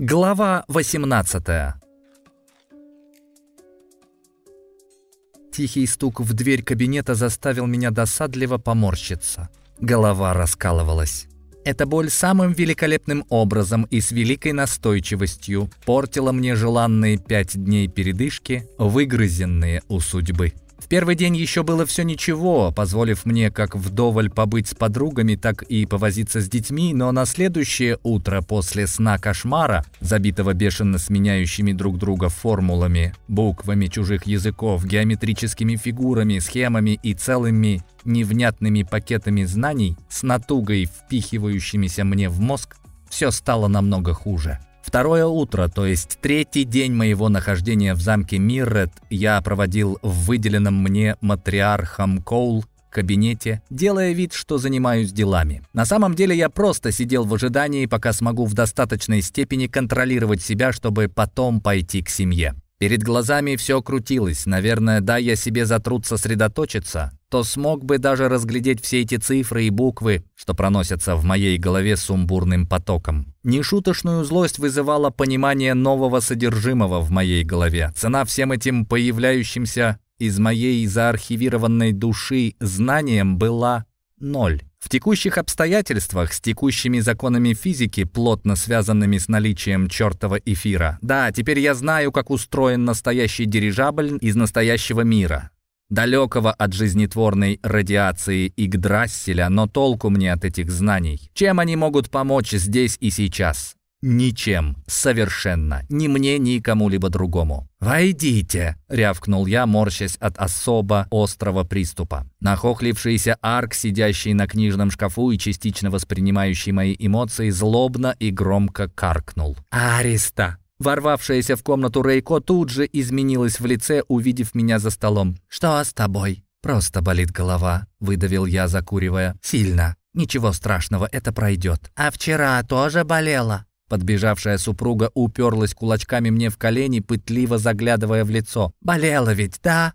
Глава 18 Тихий стук в дверь кабинета заставил меня досадливо поморщиться. Голова раскалывалась. Эта боль самым великолепным образом и с великой настойчивостью портила мне желанные пять дней передышки, выгрызенные у судьбы. В первый день еще было все ничего, позволив мне как вдоволь побыть с подругами, так и повозиться с детьми, но на следующее утро после сна кошмара, забитого бешено сменяющими друг друга формулами, буквами чужих языков, геометрическими фигурами, схемами и целыми невнятными пакетами знаний, с натугой впихивающимися мне в мозг, все стало намного хуже. Второе утро, то есть третий день моего нахождения в замке Миррет, я проводил в выделенном мне матриархом Коул кабинете, делая вид, что занимаюсь делами. На самом деле я просто сидел в ожидании, пока смогу в достаточной степени контролировать себя, чтобы потом пойти к семье. Перед глазами все крутилось. Наверное, да, я себе за труд сосредоточиться, то смог бы даже разглядеть все эти цифры и буквы, что проносятся в моей голове сумбурным потоком. Нешуточную злость вызывало понимание нового содержимого в моей голове. Цена всем этим появляющимся из моей заархивированной души знанием была ноль. В текущих обстоятельствах, с текущими законами физики, плотно связанными с наличием чертова эфира. Да, теперь я знаю, как устроен настоящий дирижабль из настоящего мира. Далекого от жизнетворной радиации Игдрасселя, но толку мне от этих знаний. Чем они могут помочь здесь и сейчас? Ничем. Совершенно. Ни мне, ни кому-либо другому. «Войдите!» — рявкнул я, морщась от особо острого приступа. Нахохлившийся арк, сидящий на книжном шкафу и частично воспринимающий мои эмоции, злобно и громко каркнул. «Ариста!» Ворвавшаяся в комнату Рейко тут же изменилась в лице, увидев меня за столом. «Что с тобой?» «Просто болит голова», — выдавил я, закуривая. «Сильно. Ничего страшного, это пройдет». «А вчера тоже болела?» Подбежавшая супруга уперлась кулачками мне в колени, пытливо заглядывая в лицо. «Болела ведь, да?»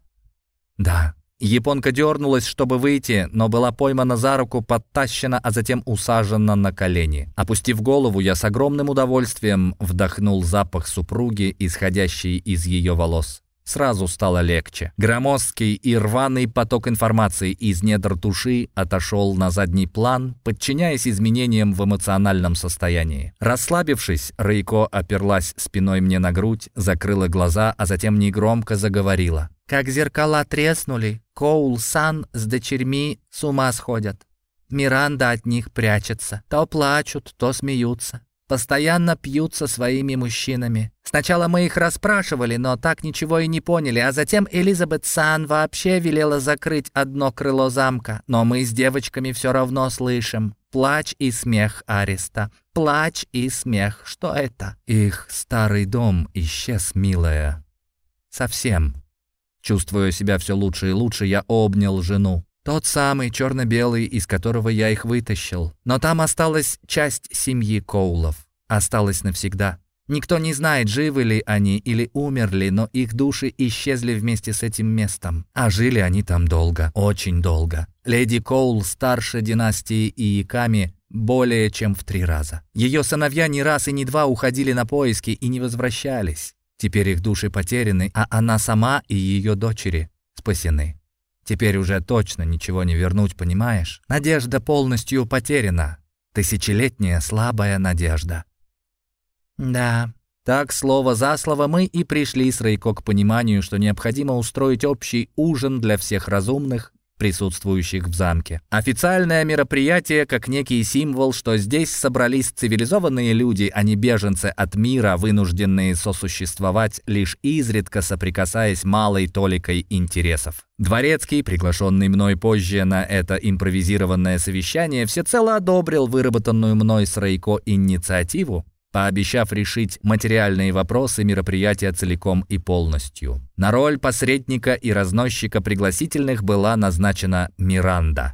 «Да». Японка дернулась, чтобы выйти, но была поймана за руку, подтащена, а затем усажена на колени. Опустив голову, я с огромным удовольствием вдохнул запах супруги, исходящий из ее волос. Сразу стало легче. Громоздкий и рваный поток информации из недр души отошел на задний план, подчиняясь изменениям в эмоциональном состоянии. Расслабившись, Рейко оперлась спиной мне на грудь, закрыла глаза, а затем негромко заговорила. «Как зеркала треснули, Коул-сан с дочерьми с ума сходят. Миранда от них прячется. То плачут, то смеются постоянно пьют со своими мужчинами. Сначала мы их расспрашивали, но так ничего и не поняли, а затем Элизабет Сан вообще велела закрыть одно крыло замка, но мы с девочками все равно слышим. Плач и смех Ареста. Плач и смех. Что это? Их старый дом исчез, милая. Совсем. Чувствуя себя все лучше и лучше, я обнял жену. Тот самый черно-белый, из которого я их вытащил. Но там осталась часть семьи Коулов. Осталась навсегда. Никто не знает, живы ли они или умерли, но их души исчезли вместе с этим местом. А жили они там долго, очень долго. Леди Коул старше династии Ииками более чем в три раза. Ее сыновья не раз и не два уходили на поиски и не возвращались. Теперь их души потеряны, а она сама и ее дочери спасены. Теперь уже точно ничего не вернуть, понимаешь? Надежда полностью потеряна. Тысячелетняя слабая надежда. Да, так слово за слово мы и пришли с Рейко к пониманию, что необходимо устроить общий ужин для всех разумных, присутствующих в замке. Официальное мероприятие как некий символ, что здесь собрались цивилизованные люди, а не беженцы от мира, вынужденные сосуществовать, лишь изредка соприкасаясь малой толикой интересов. Дворецкий, приглашенный мной позже на это импровизированное совещание, всецело одобрил выработанную мной с Рейко инициативу, пообещав решить материальные вопросы мероприятия целиком и полностью. На роль посредника и разносчика пригласительных была назначена Миранда.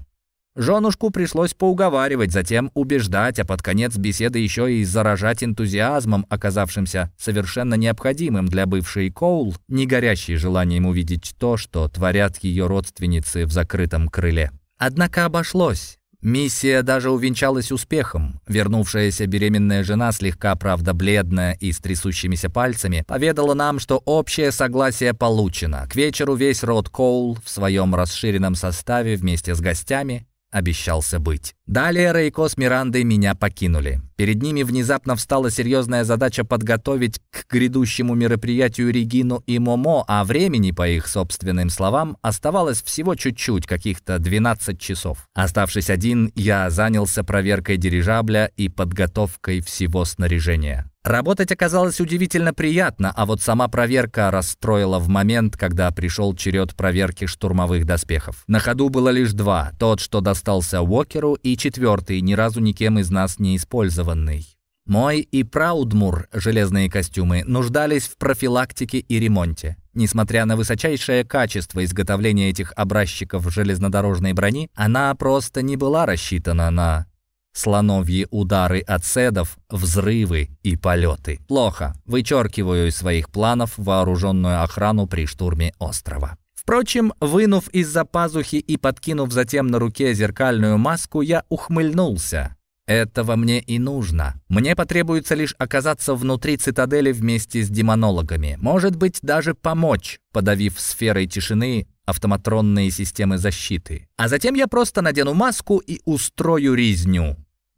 Женушку пришлось поуговаривать, затем убеждать, а под конец беседы еще и заражать энтузиазмом, оказавшимся совершенно необходимым для бывшей Коул, не горящей желанием увидеть то, что творят ее родственницы в закрытом крыле. Однако обошлось. Миссия даже увенчалась успехом. Вернувшаяся беременная жена, слегка, правда, бледная и с трясущимися пальцами, поведала нам, что общее согласие получено. К вечеру весь род Коул в своем расширенном составе вместе с гостями обещался быть. Далее Рейко с Мирандой меня покинули. Перед ними внезапно встала серьезная задача подготовить к грядущему мероприятию Регину и Момо, а времени, по их собственным словам, оставалось всего чуть-чуть, каких-то 12 часов. Оставшись один, я занялся проверкой дирижабля и подготовкой всего снаряжения. Работать оказалось удивительно приятно, а вот сама проверка расстроила в момент, когда пришел черед проверки штурмовых доспехов. На ходу было лишь два, тот, что достался Уокеру, и четвертый, ни разу никем из нас не использованный. Мой и Праудмур, железные костюмы, нуждались в профилактике и ремонте. Несмотря на высочайшее качество изготовления этих образчиков железнодорожной брони, она просто не была рассчитана на слоновьи удары от седов, взрывы и полеты. Плохо. Вычеркиваю из своих планов вооруженную охрану при штурме острова. Впрочем, вынув из-за пазухи и подкинув затем на руке зеркальную маску, я ухмыльнулся. Этого мне и нужно. Мне потребуется лишь оказаться внутри цитадели вместе с демонологами. Может быть, даже помочь, подавив сферой тишины автоматронные системы защиты. А затем я просто надену маску и устрою резню.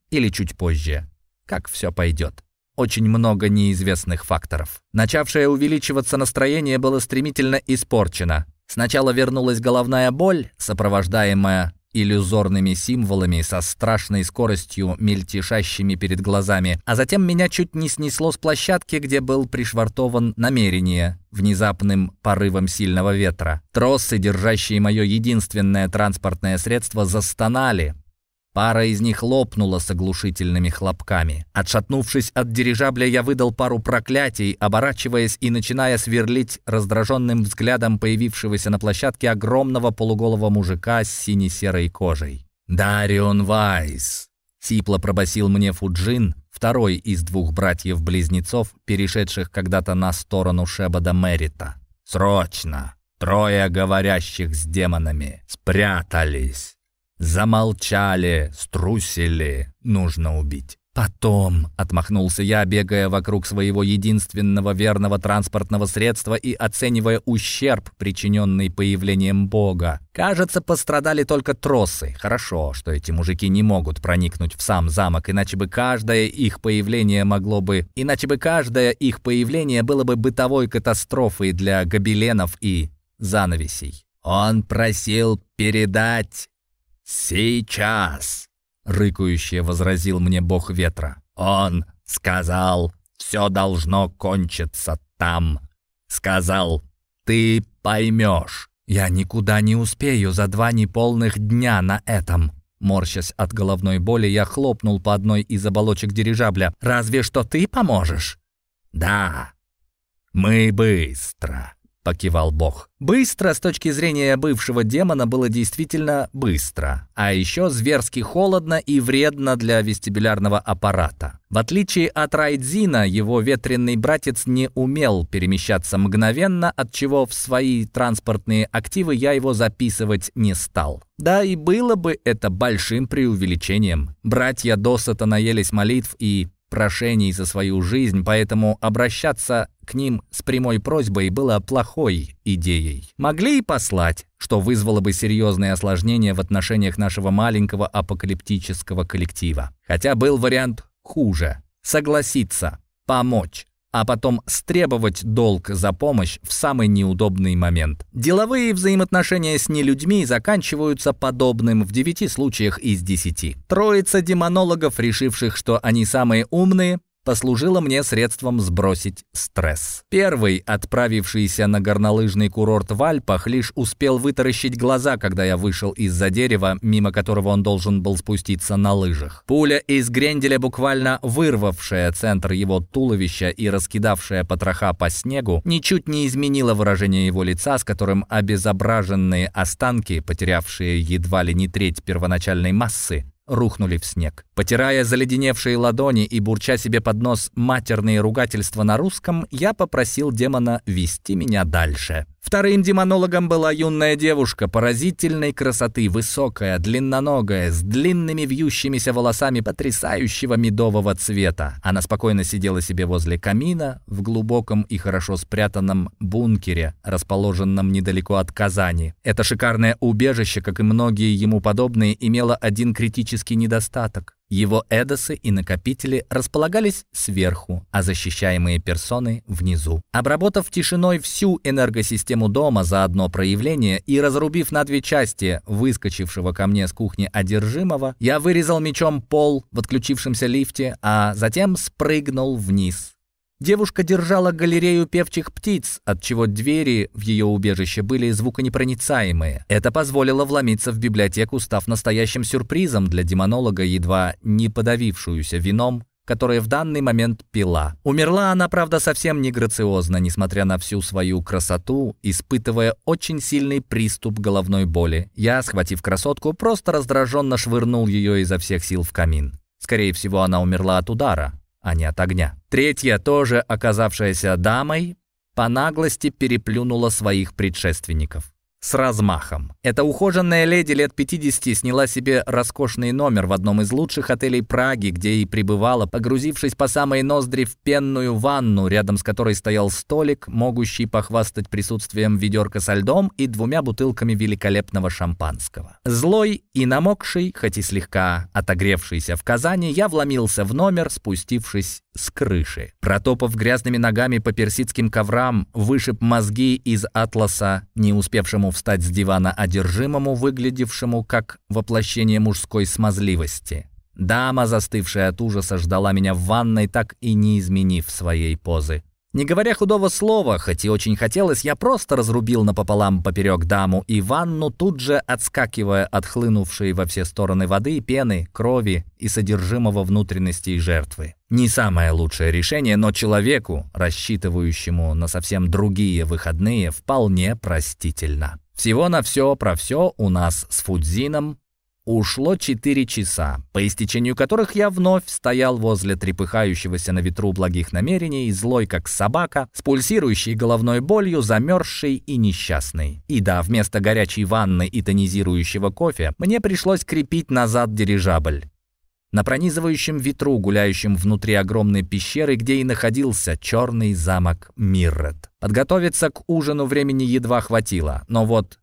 Или чуть позже. Как все пойдет. Очень много неизвестных факторов. Начавшее увеличиваться настроение было стремительно испорчено. Сначала вернулась головная боль, сопровождаемая иллюзорными символами со страшной скоростью, мельтешащими перед глазами, а затем меня чуть не снесло с площадки, где был пришвартован намерение, внезапным порывом сильного ветра. Тросы, держащие мое единственное транспортное средство, застонали, Пара из них лопнула с оглушительными хлопками. Отшатнувшись от дирижабля, я выдал пару проклятий, оборачиваясь и начиная сверлить раздраженным взглядом появившегося на площадке огромного полуголого мужика с сине-серой кожей. «Дарион Вайс!» — сипло пробасил мне Фуджин, второй из двух братьев-близнецов, перешедших когда-то на сторону Шебада Мерита. «Срочно! Трое говорящих с демонами спрятались!» Замолчали, струсили, нужно убить. «Потом», — отмахнулся я, бегая вокруг своего единственного верного транспортного средства и оценивая ущерб, причиненный появлением Бога. Кажется, пострадали только тросы. Хорошо, что эти мужики не могут проникнуть в сам замок, иначе бы каждое их появление могло бы... Иначе бы каждое их появление было бы бытовой катастрофой для гобеленов и занавесей. «Он просил передать «Сейчас!» — рыкающе возразил мне бог ветра. «Он сказал, все должно кончиться там. Сказал, ты поймешь. Я никуда не успею за два неполных дня на этом». Морщась от головной боли, я хлопнул по одной из оболочек дирижабля. «Разве что ты поможешь?» «Да, мы быстро», — покивал бог. Быстро, с точки зрения бывшего демона, было действительно быстро. А еще зверски холодно и вредно для вестибулярного аппарата. В отличие от Райдзина, его ветреный братец не умел перемещаться мгновенно, от чего в свои транспортные активы я его записывать не стал. Да и было бы это большим преувеличением. Братья досыта наелись молитв и прошений за свою жизнь, поэтому обращаться к ним с прямой просьбой было плохой идеей. Могли и послать, что вызвало бы серьезные осложнения в отношениях нашего маленького апокалиптического коллектива. Хотя был вариант хуже. Согласиться, помочь а потом стребовать долг за помощь в самый неудобный момент. Деловые взаимоотношения с нелюдьми заканчиваются подобным в девяти случаях из десяти. Троица демонологов, решивших, что они самые умные, послужило мне средством сбросить стресс. Первый, отправившийся на горнолыжный курорт в Альпах, лишь успел вытаращить глаза, когда я вышел из-за дерева, мимо которого он должен был спуститься на лыжах. Пуля из гренделя, буквально вырвавшая центр его туловища и раскидавшая потроха по снегу, ничуть не изменила выражение его лица, с которым обезображенные останки, потерявшие едва ли не треть первоначальной массы, рухнули в снег. Потирая заледеневшие ладони и бурча себе под нос матерные ругательства на русском, я попросил демона вести меня дальше. Вторым демонологом была юная девушка, поразительной красоты, высокая, длинноногая, с длинными вьющимися волосами потрясающего медового цвета. Она спокойно сидела себе возле камина в глубоком и хорошо спрятанном бункере, расположенном недалеко от Казани. Это шикарное убежище, как и многие ему подобные, имело один критический недостаток. Его эдосы и накопители располагались сверху, а защищаемые персоны — внизу. Обработав тишиной всю энергосистему дома за одно проявление и разрубив на две части выскочившего ко мне с кухни одержимого, я вырезал мечом пол в отключившемся лифте, а затем спрыгнул вниз. Девушка держала галерею певчих птиц, отчего двери в ее убежище были звуконепроницаемые. Это позволило вломиться в библиотеку, став настоящим сюрпризом для демонолога, едва не подавившуюся вином, которое в данный момент пила. Умерла она, правда, совсем не грациозно, несмотря на всю свою красоту, испытывая очень сильный приступ головной боли. Я, схватив красотку, просто раздраженно швырнул ее изо всех сил в камин. Скорее всего, она умерла от удара а не от огня. Третья, тоже оказавшаяся дамой, по наглости переплюнула своих предшественников с размахом. Эта ухоженная леди лет 50 сняла себе роскошный номер в одном из лучших отелей Праги, где и пребывала, погрузившись по самой ноздри в пенную ванну, рядом с которой стоял столик, могущий похвастать присутствием ведерка со льдом и двумя бутылками великолепного шампанского. Злой и намокший, хоть и слегка отогревшийся в Казани, я вломился в номер, спустившись с крыши. Протопав грязными ногами по персидским коврам, вышиб мозги из атласа, не успевшему встать с дивана одержимому, выглядевшему как воплощение мужской смазливости. Дама, застывшая от ужаса, ждала меня в ванной, так и не изменив своей позы. Не говоря худого слова, хоть и очень хотелось, я просто разрубил напополам поперек даму и ванну, тут же отскакивая от хлынувшей во все стороны воды, пены, крови и содержимого внутренностей жертвы. Не самое лучшее решение, но человеку, рассчитывающему на совсем другие выходные, вполне простительно. Всего на все про все у нас с Фудзином Ушло четыре часа, по истечению которых я вновь стоял возле трепыхающегося на ветру благих намерений, злой как собака, с пульсирующей головной болью, замерзшей и несчастной. И да, вместо горячей ванны и тонизирующего кофе мне пришлось крепить назад дирижабль. На пронизывающем ветру, гуляющем внутри огромной пещеры, где и находился черный замок Миррет. Подготовиться к ужину времени едва хватило, но вот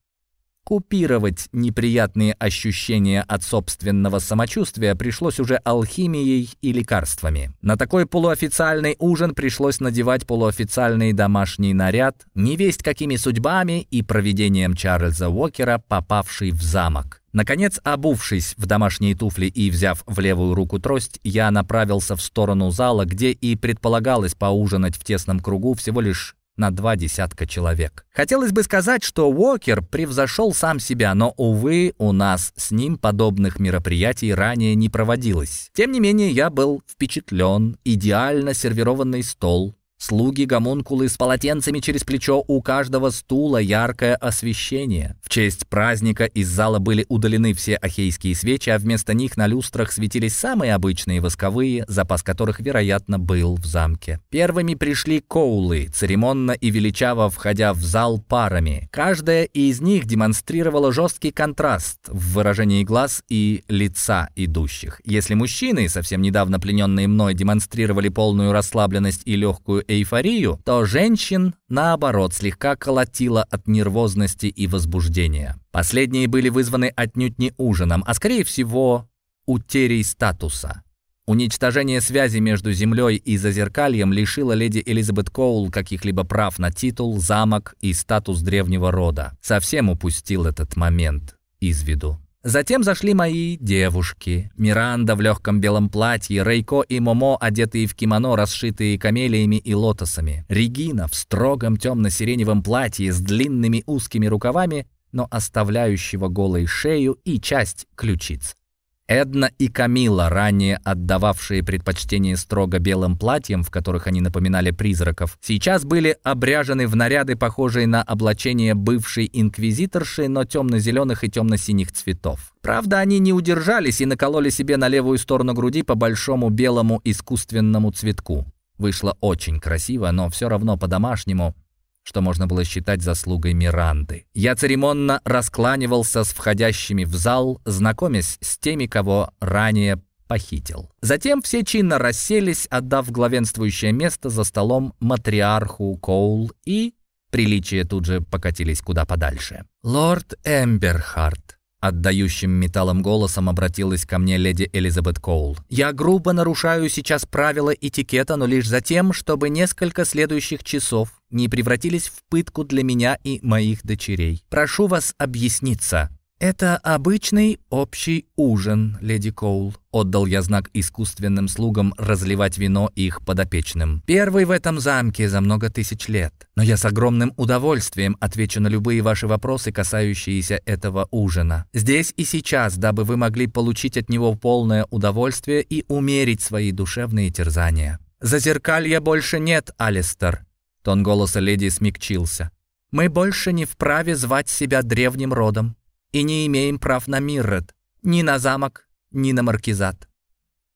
Купировать неприятные ощущения от собственного самочувствия пришлось уже алхимией и лекарствами. На такой полуофициальный ужин пришлось надевать полуофициальный домашний наряд, невесть какими судьбами и проведением Чарльза Уокера, попавший в замок. Наконец, обувшись в домашние туфли и взяв в левую руку трость, я направился в сторону зала, где и предполагалось поужинать в тесном кругу всего лишь на два десятка человек. Хотелось бы сказать, что Уокер превзошел сам себя, но, увы, у нас с ним подобных мероприятий ранее не проводилось. Тем не менее, я был впечатлен. Идеально сервированный стол, Слуги гомункулы с полотенцами через плечо у каждого стула яркое освещение. В честь праздника из зала были удалены все ахейские свечи, а вместо них на люстрах светились самые обычные восковые, запас которых, вероятно, был в замке. Первыми пришли коулы, церемонно и величаво входя в зал парами. Каждая из них демонстрировала жесткий контраст в выражении глаз и лица идущих. Если мужчины, совсем недавно плененные мной, демонстрировали полную расслабленность и легкую эйфорию, то женщин, наоборот, слегка колотило от нервозности и возбуждения. Последние были вызваны отнюдь не ужином, а скорее всего утерей статуса. Уничтожение связи между Землей и Зазеркальем лишило леди Элизабет Коул каких-либо прав на титул, замок и статус древнего рода. Совсем упустил этот момент из виду. Затем зашли мои девушки. Миранда в легком белом платье, Рейко и Момо, одетые в кимоно, расшитые камелиями и лотосами. Регина в строгом темно-сиреневом платье с длинными узкими рукавами, но оставляющего голой шею и часть ключиц. Эдна и Камила, ранее отдававшие предпочтение строго белым платьям, в которых они напоминали призраков, сейчас были обряжены в наряды, похожие на облачение бывшей инквизиторши, но темно-зеленых и темно-синих цветов. Правда, они не удержались и накололи себе на левую сторону груди по большому белому искусственному цветку. Вышло очень красиво, но все равно по-домашнему, что можно было считать заслугой Миранды. Я церемонно раскланивался с входящими в зал, знакомясь с теми, кого ранее похитил. Затем все чинно расселись, отдав главенствующее место за столом матриарху Коул и приличия тут же покатились куда подальше. «Лорд Эмберхарт», Отдающим металлом голосом обратилась ко мне леди Элизабет Коул. «Я грубо нарушаю сейчас правила этикета, но лишь за тем, чтобы несколько следующих часов не превратились в пытку для меня и моих дочерей. Прошу вас объясниться». «Это обычный общий ужин, леди Коул», — отдал я знак искусственным слугам разливать вино их подопечным. «Первый в этом замке за много тысяч лет. Но я с огромным удовольствием отвечу на любые ваши вопросы, касающиеся этого ужина. Здесь и сейчас, дабы вы могли получить от него полное удовольствие и умерить свои душевные терзания. Зазеркалья больше нет, Алистер». Тон голоса леди смягчился. «Мы больше не вправе звать себя древним родом и не имеем прав на Мирред, ни на замок, ни на маркизат».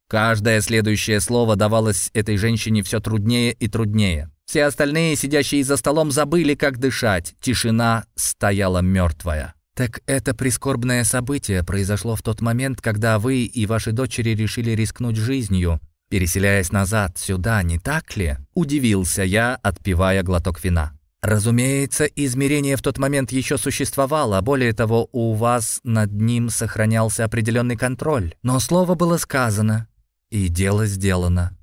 Каждое следующее слово давалось этой женщине все труднее и труднее. Все остальные, сидящие за столом, забыли, как дышать. Тишина стояла мертвая. «Так это прискорбное событие произошло в тот момент, когда вы и ваши дочери решили рискнуть жизнью, переселяясь назад, сюда, не так ли?» Удивился я, отпивая глоток вина. Разумеется, измерение в тот момент еще существовало, более того, у вас над ним сохранялся определенный контроль. Но слово было сказано, и дело сделано.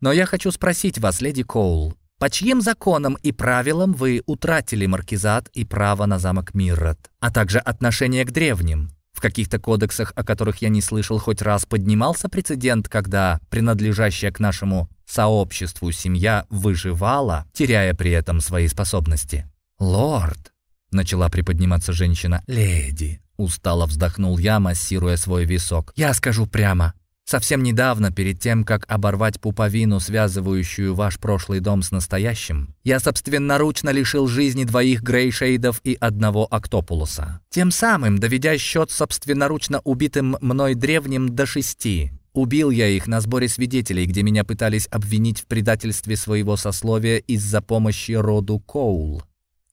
Но я хочу спросить вас, леди Коул, по чьим законам и правилам вы утратили маркизат и право на замок Миррот, а также отношение к древним? В каких-то кодексах, о которых я не слышал хоть раз, поднимался прецедент, когда принадлежащая к нашему сообществу семья выживала, теряя при этом свои способности. «Лорд!» — начала приподниматься женщина. «Леди!» — устало вздохнул я, массируя свой висок. «Я скажу прямо. Совсем недавно, перед тем, как оборвать пуповину, связывающую ваш прошлый дом с настоящим, я собственноручно лишил жизни двоих грейшейдов и одного октопулуса. Тем самым, доведя счет собственноручно убитым мной древним до шести. Убил я их на сборе свидетелей, где меня пытались обвинить в предательстве своего сословия из-за помощи роду Коул.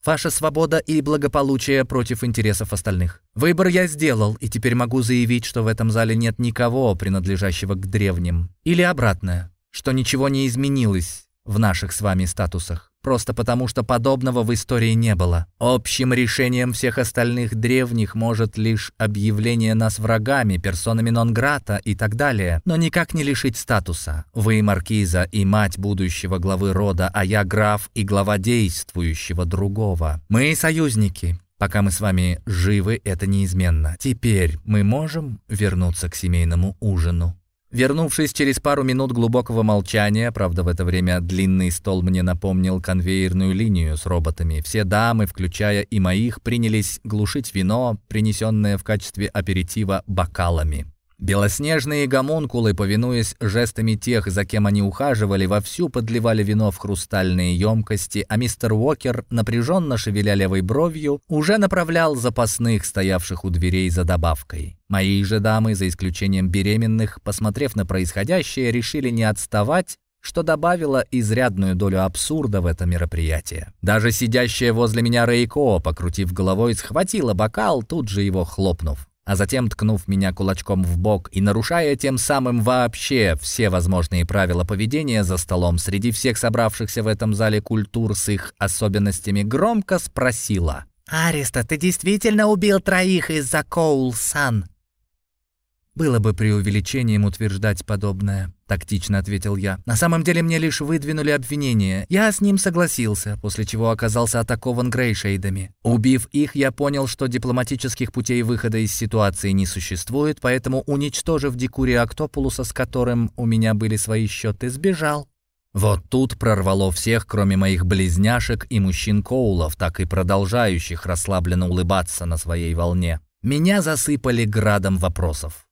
Ваша свобода и благополучие против интересов остальных. Выбор я сделал, и теперь могу заявить, что в этом зале нет никого, принадлежащего к древним. Или обратное, что ничего не изменилось в наших с вами статусах просто потому что подобного в истории не было. Общим решением всех остальных древних может лишь объявление нас врагами, персонами нон-грата и так далее, но никак не лишить статуса. Вы маркиза и мать будущего главы рода, а я граф и глава действующего другого. Мы союзники. Пока мы с вами живы, это неизменно. Теперь мы можем вернуться к семейному ужину. Вернувшись через пару минут глубокого молчания, правда, в это время длинный стол мне напомнил конвейерную линию с роботами, все дамы, включая и моих, принялись глушить вино, принесенное в качестве аперитива бокалами. Белоснежные гомункулы, повинуясь жестами тех, за кем они ухаживали, вовсю подливали вино в хрустальные емкости, а мистер Уокер, напряженно шевеля левой бровью, уже направлял запасных, стоявших у дверей за добавкой. Мои же дамы, за исключением беременных, посмотрев на происходящее, решили не отставать, что добавило изрядную долю абсурда в это мероприятие. Даже сидящая возле меня Рейко, покрутив головой, схватила бокал, тут же его хлопнув а затем ткнув меня кулачком в бок и нарушая тем самым вообще все возможные правила поведения за столом среди всех собравшихся в этом зале культур с их особенностями, громко спросила. «Ариста, ты действительно убил троих из-за Коул-сан?» «Было бы преувеличением утверждать подобное», — тактично ответил я. «На самом деле мне лишь выдвинули обвинение. Я с ним согласился, после чего оказался атакован грейшейдами. Убив их, я понял, что дипломатических путей выхода из ситуации не существует, поэтому, уничтожив Дикури Октопулуса, с которым у меня были свои счеты, сбежал. Вот тут прорвало всех, кроме моих близняшек и мужчин Коулов, так и продолжающих расслабленно улыбаться на своей волне. Меня засыпали градом вопросов.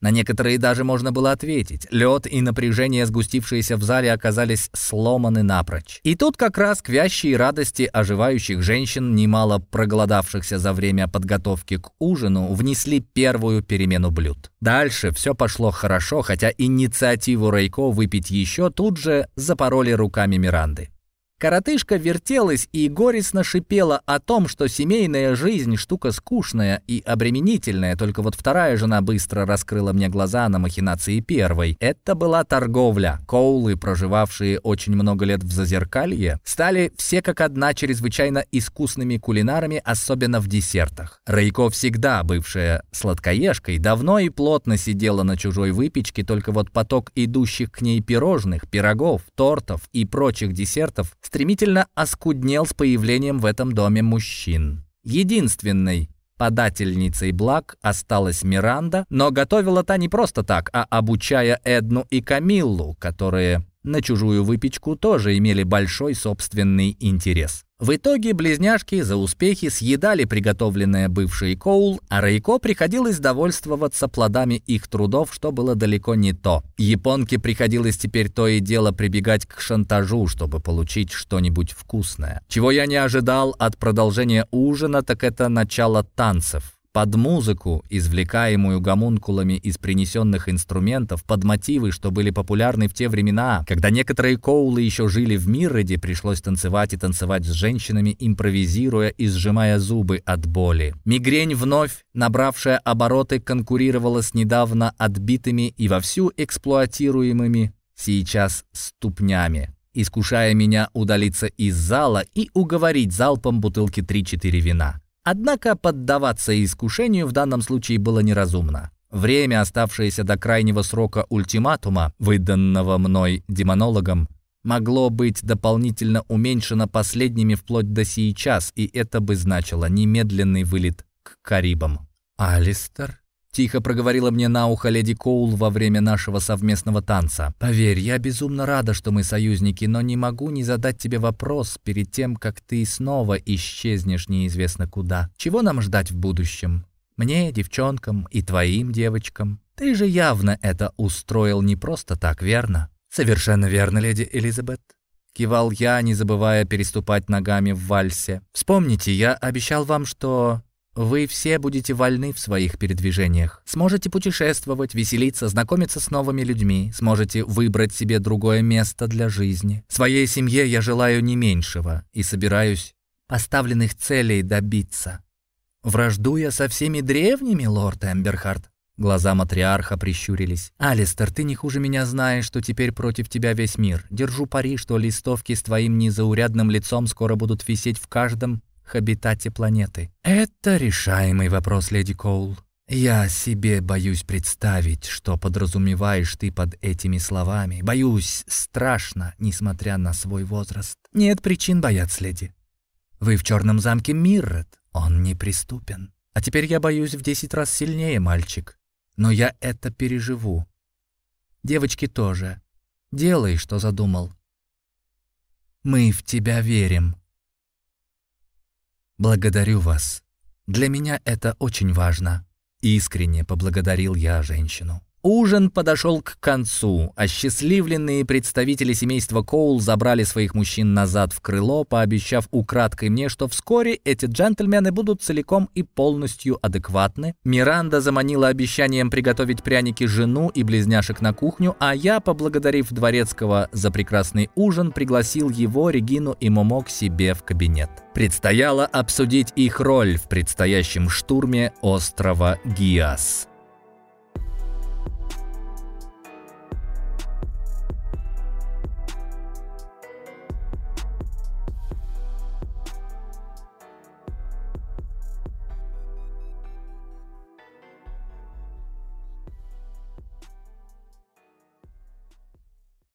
На некоторые даже можно было ответить. Лед и напряжение, сгустившиеся в зале, оказались сломаны напрочь. И тут как раз к вящей радости оживающих женщин, немало проголодавшихся за время подготовки к ужину, внесли первую перемену блюд. Дальше все пошло хорошо, хотя инициативу Рейко выпить еще тут же запороли руками Миранды. Коротышка вертелась и горестно шипела о том, что семейная жизнь — штука скучная и обременительная, только вот вторая жена быстро раскрыла мне глаза на махинации первой. Это была торговля. Коулы, проживавшие очень много лет в Зазеркалье, стали все как одна чрезвычайно искусными кулинарами, особенно в десертах. Рейко всегда, бывшая сладкоежкой, давно и плотно сидела на чужой выпечке, только вот поток идущих к ней пирожных, пирогов, тортов и прочих десертов стремительно оскуднел с появлением в этом доме мужчин. Единственной подательницей благ осталась Миранда, но готовила та не просто так, а обучая Эдну и Камиллу, которые на чужую выпечку тоже имели большой собственный интерес. В итоге близняшки за успехи съедали приготовленное бывший Коул, а Рейко приходилось довольствоваться плодами их трудов, что было далеко не то. Японке приходилось теперь то и дело прибегать к шантажу, чтобы получить что-нибудь вкусное. Чего я не ожидал от продолжения ужина, так это начало танцев под музыку, извлекаемую гомункулами из принесенных инструментов, под мотивы, что были популярны в те времена, когда некоторые коулы еще жили в Мирреде, пришлось танцевать и танцевать с женщинами, импровизируя и сжимая зубы от боли. Мигрень вновь, набравшая обороты, конкурировала с недавно отбитыми и вовсю эксплуатируемыми сейчас ступнями искушая меня удалиться из зала и уговорить залпом бутылки 3-4 вина. Однако поддаваться искушению в данном случае было неразумно. Время, оставшееся до крайнего срока ультиматума, выданного мной демонологом, могло быть дополнительно уменьшено последними вплоть до сейчас, и это бы значило немедленный вылет к Карибам. «Алистер?» Тихо проговорила мне на ухо леди Коул во время нашего совместного танца. «Поверь, я безумно рада, что мы союзники, но не могу не задать тебе вопрос перед тем, как ты снова исчезнешь неизвестно куда. Чего нам ждать в будущем? Мне, девчонкам и твоим девочкам. Ты же явно это устроил не просто так, верно?» «Совершенно верно, леди Элизабет», Кивал я, не забывая переступать ногами в вальсе. «Вспомните, я обещал вам, что вы все будете вольны в своих передвижениях. Сможете путешествовать, веселиться, знакомиться с новыми людьми. Сможете выбрать себе другое место для жизни. Своей семье я желаю не меньшего и собираюсь поставленных целей добиться. Враждуя со всеми древними, лорд Эмберхард, Глаза матриарха прищурились. «Алистер, ты не хуже меня знаешь, что теперь против тебя весь мир. Держу пари, что листовки с твоим незаурядным лицом скоро будут висеть в каждом хабитате планеты? Это решаемый вопрос, леди Коул. Я себе боюсь представить, что подразумеваешь ты под этими словами. Боюсь страшно, несмотря на свой возраст. Нет причин бояться, леди. Вы в черном замке Миррет. Он неприступен. А теперь я боюсь в десять раз сильнее, мальчик. Но я это переживу. Девочки тоже. Делай, что задумал. Мы в тебя верим. «Благодарю вас. Для меня это очень важно». Искренне поблагодарил я женщину. Ужин подошел к концу, осчастливленные представители семейства Коул забрали своих мужчин назад в крыло, пообещав украдкой мне, что вскоре эти джентльмены будут целиком и полностью адекватны. Миранда заманила обещанием приготовить пряники жену и близняшек на кухню, а я, поблагодарив Дворецкого за прекрасный ужин, пригласил его, Регину и Момо к себе в кабинет. Предстояло обсудить их роль в предстоящем штурме острова Гиас.